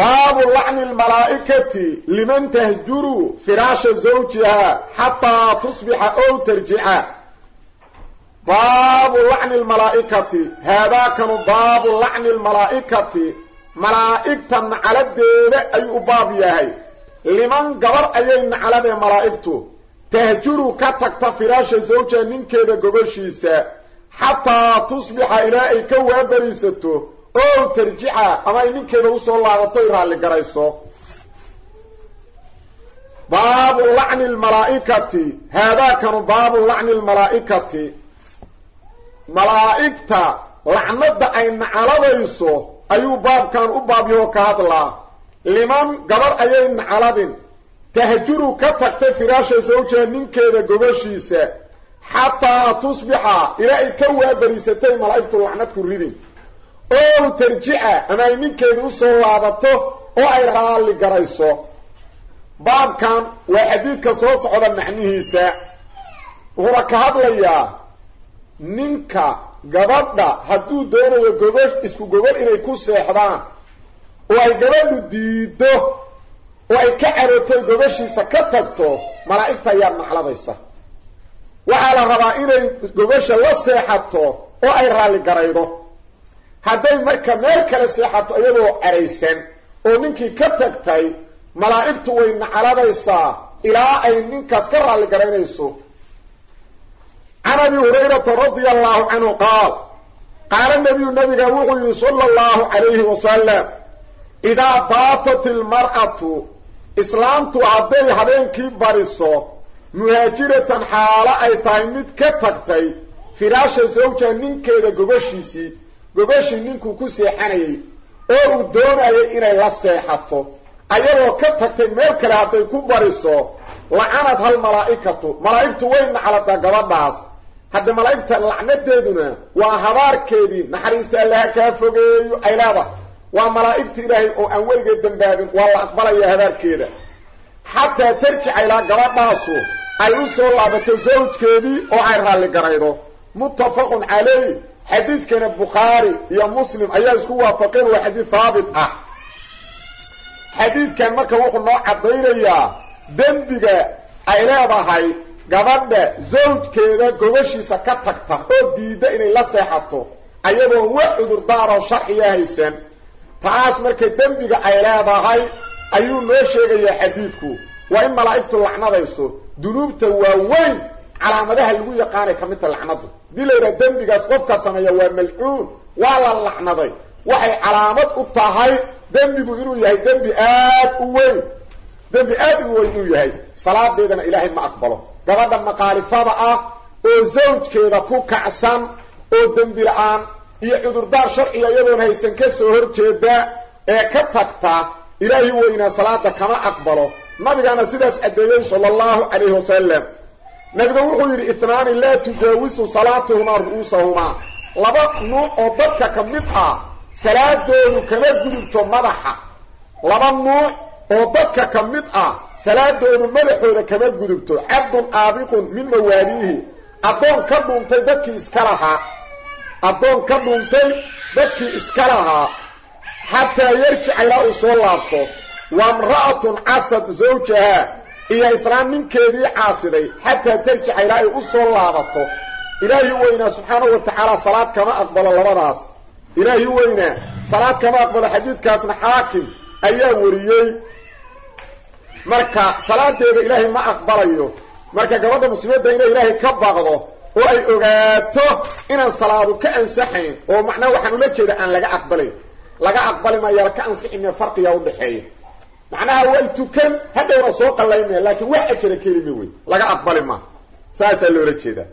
baabu lacni lmalaa'ikati liman tahjuru firaasha zawjiha xataa tusbixa ow tarjica. Baabu lacni lmalaa'ikati haadaakanu baabu lacni lmalaa'ikati malaa'igta nacaladeeda ayuu u baab yahay. Liman gabar ayay nacaladee malaa'igtu tahjuru ka tagta firaasha zawjiha ninkeeda gobashiisa xataa tusbixa ilaa ay ka waabariisato oo tarjica ama ay ninkeeda u soo laabato y raalli garayso. Baabu lacni lmalaa'ikati haadaakanu baabu lacni lmalaa'ikati malaa'igta lacnada ay nacaladayso ayuu baabkan u baabyahoo ka hadlaa liman gabar ayay nacaladin tahjuru ka tagtay firaasha zawjiha ninkeeda gobashiisa xataa tusbixa ilaa ay ka waabariisatay malaa'igtu lacnad ku ridin ow tarjica ama ay ninkeeda u soo laabato oo ay raalli garayso. Baabkan waa xadiidka soo socda macnihiisa. Wuxuuna ka hadlayaa ninka gabadha hadduu doonayo gogosh isku gogol inay ku seexdaan oo ay gabadhu diido oo ay ka carootay gogoshiisa ka tagto malaa'igta ayaa nacladaysa waxaa la rabaa inay gogosha la seexato oo ay raalli garaydo hadday marka meel kale seexato iyadoo caraysan oo ninkii ka tagtay malaa'igtu way nacaladaysaa ilaa ay ninkaas ka raalli garaynayso. Can abi hurayrata radia allahu canhu qaal qaala nabiyu nabiga wuxuu yihi sala allahu calayhi wasalam idaa baatat ilmar'atu islaamtu hadday habeenkii bariso muhaajiratan xaalo ay tahay mid ka tagtay firaasha zawja ninkeeda gogoshiisii gogoshii ninkuu ku seexanayay oo uu doonayay inay la seexato ayadoo ka tagtay meel kale hadday ku bariso lacanad hal malaa'ikatu malaa'igtu way nacladaa gabadhaas. Hadda malaa'igta lacnadeeduna waa habaarkeedii naxariista allaha kaa fogeeyo ay waa malaa'igta ilaahay oo aan weligeed dambaabin waa la aqbalaya habaarkeeda. Xataa tarjica ilaa gabadhaasu ay u soo laabato zawjkeedii oo ay raalli garaydo. Muttafaqun calayh xadiidkana bukhaari iyo muslim ayaa isku waafaqeen waa xadiid haabit ah. Xadiidkan marka wuxuu noo caddaynayaa dembiga ay leedahay gabadha zawjkeeda gobashiisa ka tagta oo diidda inay la seexato ayadoon wa cudurdaaroo sharciya haysan. Taas marka dembiga ay leedahay ayuu noo sheegayaa xadiidku. Waa in malaa'igtu lacnadayso dunuubta waaweyn calaamadaha lagu yaqaanay ka midta lacnadu. Hadii la dembigaas qofka sameeya waa malcuun waa la lacnaday. Waxay calaamad u tahay dembigu inuu yahay dembi aad u weyn. Dembi aad u weyn inuu yahay. Salaadeedana ilaahay ma aqbalo. Gabadha maqaalifada ah oo zawjkeeda ku kacsan oo dembi la'aan iyo cudurdaar sharciga iyadoon haysan ka soo horjeeda ee ka tagta ilaahi weynaa salaada kama aqbalo. Nabigaana sidaas caddeeyey sala allahu calayhi wasalam nabiga wuxuu yidhi ihnaani laa tujaawisu salaatuhumaa ru'uusahumaa. Laba nuuc oo dadka ka mid ah salaadoodu kama gudubto madaxa. Laba nuuc oo dadka ka mid ah salaadoodu madaxooda kama gudubto. Cabdun aabiqun min mawaaliihi. Addoon ka dhuuntay dadkii iska lahaa. Addoon ka dhuuntay dadkii iska lahaa. Xataa yarjica ilaa uu soo laabto. Wa imra'atun casad zawjaha iyo islaam ninkeedii caasiday xataa tarjica ilaa ay u soo laabato ilaahi weynaa subxaanahu wa tacaala salaad kama aqbalo labadaas. Ilaahi weynaa salaad kama aqbalo xadiidkaasna xaakim ayaa wariyey. Marka salaadeeda ilaahay ma aqbalayo. Marka gabadha muslimadda inay ilaahay ka baqdo oo ay ogaato inaan salaadu ka ansaxayn oo macnaha waxaan ula jeeda aan laga aqbalayn laga aqbali maayo ka ansixime farqiga udhaxeeya macnaha way tukan hadhowna soo qallaymaya laakiin wax ajara kelima wey laga aqbali maa saasaa loola jeedaa